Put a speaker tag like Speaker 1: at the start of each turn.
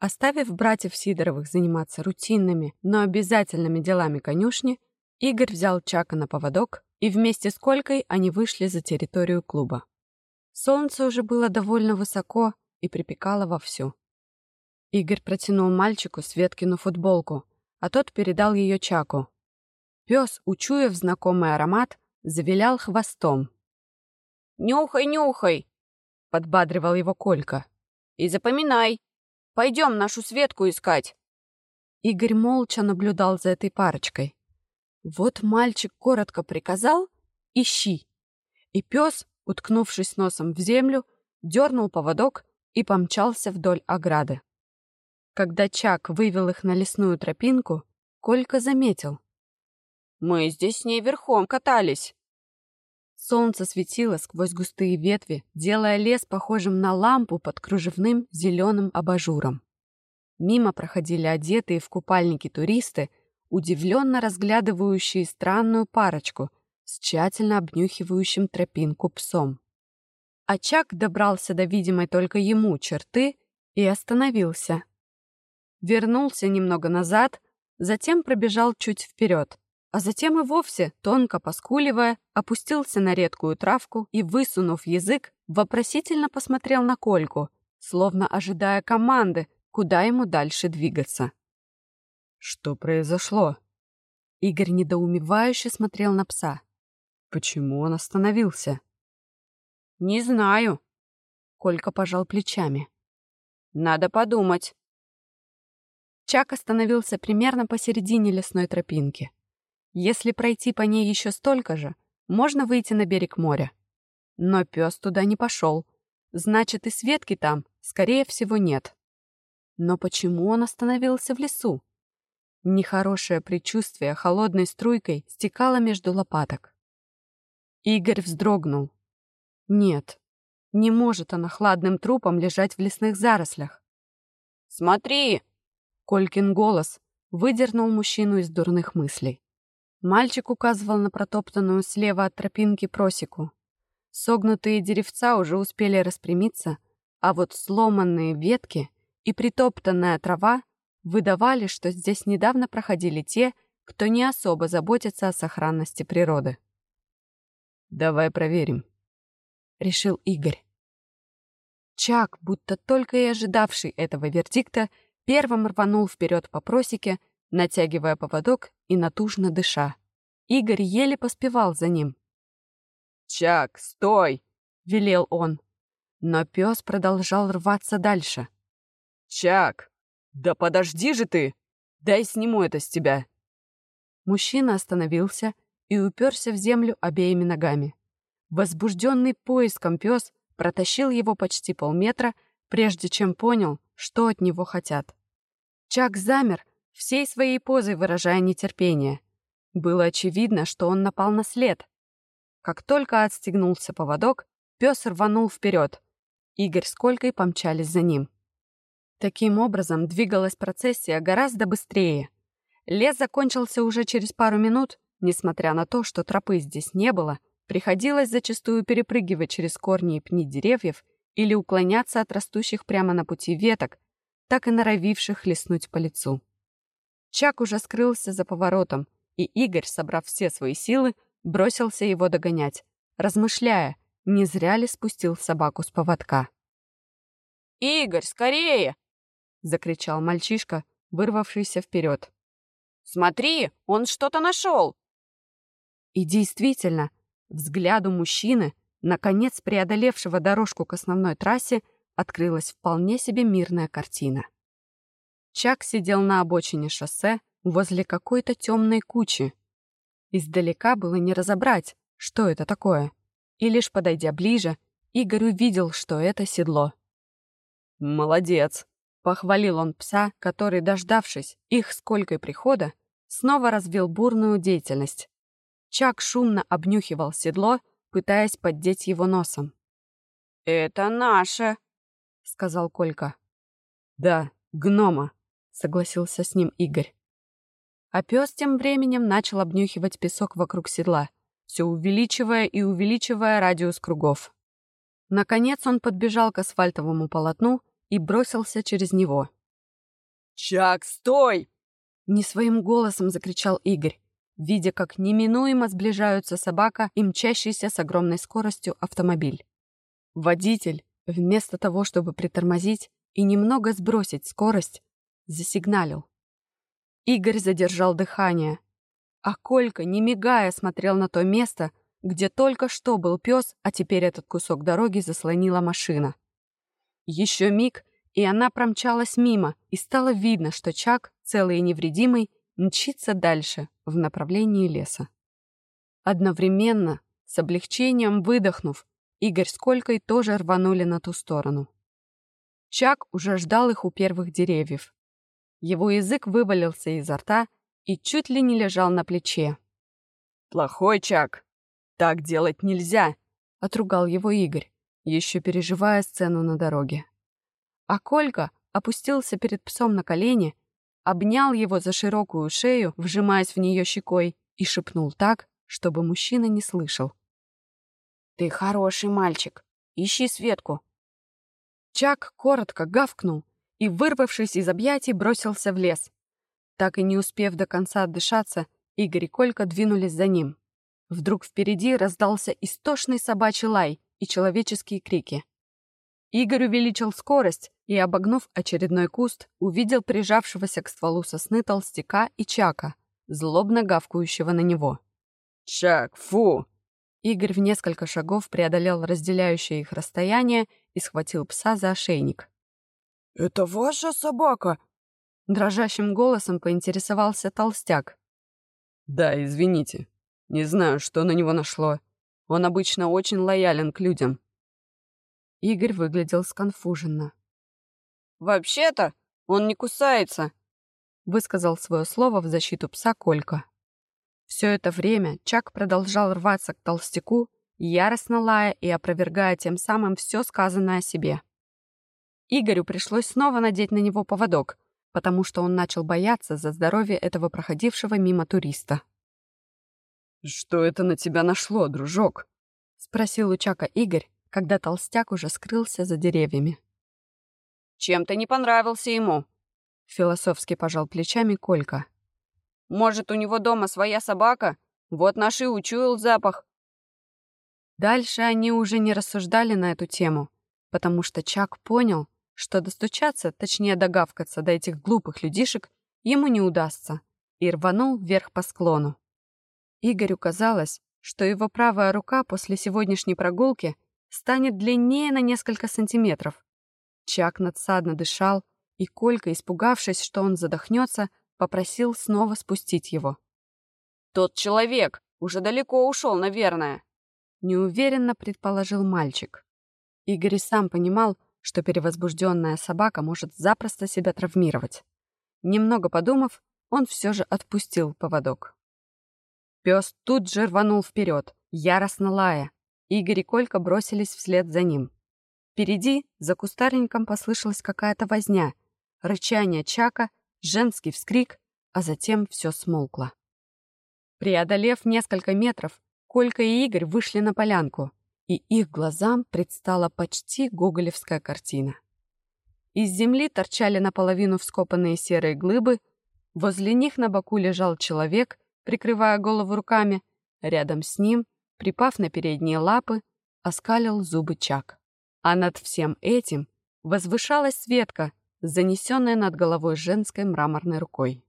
Speaker 1: Оставив братьев Сидоровых заниматься рутинными, но обязательными делами конюшни, Игорь взял Чака на поводок, и вместе с Колькой они вышли за территорию клуба. Солнце уже было довольно высоко и припекало вовсю. Игорь протянул мальчику Светкину футболку, а тот передал ее Чаку. Пес, учуяв знакомый аромат, завилял хвостом.
Speaker 2: «Нюхай, нюхай!» — подбадривал его Колька. «И запоминай, Пойдем нашу Светку искать!»
Speaker 1: Игорь молча наблюдал за этой парочкой. Вот мальчик коротко приказал «Ищи!» И пес, уткнувшись носом в землю, дернул поводок и помчался вдоль ограды. Когда Чак вывел их на лесную тропинку, Колька заметил.
Speaker 2: «Мы здесь с ней верхом катались!»
Speaker 1: Солнце светило сквозь густые ветви, делая лес похожим на лампу под кружевным зеленым абажуром. Мимо проходили одетые в купальники туристы, удивленно разглядывающие странную парочку с тщательно обнюхивающим тропинку псом. Очаг добрался до видимой только ему черты и остановился. Вернулся немного назад, затем пробежал чуть вперед а затем и вовсе, тонко поскуливая, опустился на редкую травку и, высунув язык, вопросительно посмотрел на Кольку, словно ожидая команды, куда ему дальше двигаться.
Speaker 3: «Что произошло?»
Speaker 1: Игорь недоумевающе смотрел на пса.
Speaker 3: «Почему он остановился?»
Speaker 2: «Не знаю», —
Speaker 1: Колька пожал плечами.
Speaker 2: «Надо подумать».
Speaker 1: Чак остановился примерно посередине лесной тропинки. Если пройти по ней еще столько же, можно выйти на берег моря. Но пес туда не пошел. Значит, и Светки там, скорее всего, нет. Но почему он остановился в лесу? Нехорошее предчувствие холодной струйкой стекало между лопаток. Игорь вздрогнул. Нет, не может она хладным трупом лежать в лесных зарослях.
Speaker 2: «Смотри!»
Speaker 1: Колькин голос выдернул мужчину из дурных мыслей. Мальчик указывал на протоптанную слева от тропинки просеку. Согнутые деревца уже успели распрямиться, а вот сломанные ветки и притоптанная трава выдавали, что здесь недавно проходили те, кто не особо заботится о сохранности природы.
Speaker 3: «Давай проверим», —
Speaker 1: решил Игорь. Чак, будто только и ожидавший этого вердикта, первым рванул вперед по просеке, натягивая поводок и натужно дыша. Игорь еле поспевал за ним.
Speaker 2: «Чак, стой!»
Speaker 1: — велел он. Но пес продолжал рваться дальше.
Speaker 2: «Чак, да подожди же ты! Дай сниму это с тебя!»
Speaker 1: Мужчина остановился и уперся в землю обеими ногами. Возбужденный поиском пес протащил его почти полметра, прежде чем понял, что от него хотят. Чак замер, всей своей позой выражая нетерпение. Было очевидно, что он напал на след. Как только отстегнулся поводок, пес рванул вперед. Игорь с Колькой помчались за ним. Таким образом, двигалась процессия гораздо быстрее. Лес закончился уже через пару минут, несмотря на то, что тропы здесь не было, приходилось зачастую перепрыгивать через корни и пни деревьев или уклоняться от растущих прямо на пути веток, так и норовивших леснуть по лицу. Чак уже скрылся за поворотом, и Игорь, собрав все свои силы, бросился его догонять, размышляя, не зря ли спустил собаку с поводка.
Speaker 2: «Игорь, скорее!» — закричал мальчишка, вырвавшийся вперед. «Смотри, он что-то нашел!»
Speaker 1: И действительно, взгляду мужчины, наконец преодолевшего дорожку к основной трассе, открылась вполне себе мирная картина. Чак сидел на обочине шоссе возле какой-то темной кучи. Издалека было не разобрать, что это такое. И лишь подойдя ближе, Игорь увидел, что это седло.
Speaker 3: «Молодец!»
Speaker 1: — похвалил он пса, который, дождавшись их сколько прихода, снова развил бурную деятельность. Чак шумно обнюхивал седло, пытаясь поддеть его носом.
Speaker 2: «Это наше!»
Speaker 1: — сказал Колька.
Speaker 3: «Да, гнома!»
Speaker 1: Согласился с ним Игорь. А пес тем временем начал обнюхивать песок вокруг седла, все увеличивая и увеличивая радиус кругов. Наконец он подбежал к асфальтовому полотну и бросился через него.
Speaker 3: «Чак, стой!»
Speaker 1: Не своим голосом закричал Игорь, видя, как неминуемо сближаются собака и мчащийся с огромной скоростью автомобиль. Водитель, вместо того, чтобы притормозить и немного сбросить скорость, засигналил. Игорь задержал дыхание, а Колька, не мигая, смотрел на то место, где только что был пес, а теперь этот кусок дороги заслонила машина. Еще миг, и она промчалась мимо, и стало видно, что Чак, целый и невредимый, мчится дальше, в направлении леса. Одновременно, с облегчением выдохнув, Игорь с Колькой тоже рванули на ту сторону. Чак уже ждал их у первых деревьев. Его язык вывалился изо рта и чуть ли не лежал на плече.
Speaker 3: «Плохой Чак! Так делать нельзя!»
Speaker 1: — отругал его Игорь, еще переживая сцену на дороге. А Колька опустился перед псом на колени, обнял его за широкую шею, вжимаясь в нее щекой, и шепнул так, чтобы мужчина не слышал.
Speaker 2: «Ты хороший мальчик. Ищи Светку».
Speaker 1: Чак коротко гавкнул и, вырвавшись из объятий, бросился в лес. Так и не успев до конца отдышаться, Игорь и Колька двинулись за ним. Вдруг впереди раздался истошный собачий лай и человеческие крики. Игорь увеличил скорость и, обогнув очередной куст, увидел прижавшегося к стволу сосны толстяка и Чака, злобно гавкающего на него.
Speaker 3: «Чак, фу!»
Speaker 1: Игорь в несколько шагов преодолел разделяющее их расстояние и схватил пса за ошейник.
Speaker 3: «Это ваша собака?»
Speaker 1: Дрожащим голосом поинтересовался толстяк.
Speaker 3: «Да, извините. Не знаю, что на него нашло. Он обычно очень лоялен к людям».
Speaker 1: Игорь выглядел сконфуженно.
Speaker 2: «Вообще-то он не кусается», —
Speaker 1: высказал свое слово в защиту пса Колька. Все это время Чак продолжал рваться к толстяку, яростно лая и опровергая тем самым все сказанное о себе. Игорю пришлось снова надеть на него поводок, потому что он начал бояться за здоровье этого проходившего мимо туриста.
Speaker 3: «Что это на тебя нашло, дружок?»
Speaker 1: — спросил у Чака Игорь, когда толстяк уже скрылся за деревьями.
Speaker 2: «Чем-то не понравился ему», —
Speaker 1: философски пожал плечами Колька.
Speaker 2: Может, у него дома своя собака? Вот наш и учуял запах.
Speaker 1: Дальше они уже не рассуждали на эту тему, потому что Чак понял, что достучаться, точнее догавкаться до этих глупых людишек, ему не удастся, и рванул вверх по склону. Игорю казалось, что его правая рука после сегодняшней прогулки станет длиннее на несколько сантиметров. Чак надсадно дышал, и Колька, испугавшись, что он задохнется, попросил снова спустить его.
Speaker 2: «Тот человек уже далеко ушел, наверное», —
Speaker 1: неуверенно предположил мальчик. Игорь сам понимал, что перевозбужденная собака может запросто себя травмировать. Немного подумав, он все же отпустил поводок. Пес тут же рванул вперед, яростно лая. Игорь и Колька бросились вслед за ним. Впереди, за кустарником, послышалась какая-то возня, рычание Чака женский вскрик, а затем все смолкло. Преодолев несколько метров, Колька и Игорь вышли на полянку, и их глазам предстала почти гоголевская картина. Из земли торчали наполовину вскопанные серые глыбы, возле них на боку лежал человек, прикрывая голову руками, рядом с ним, припав на передние лапы, оскалил зубы Чак. А над всем этим возвышалась Светка занесенная над головой женской мраморной рукой.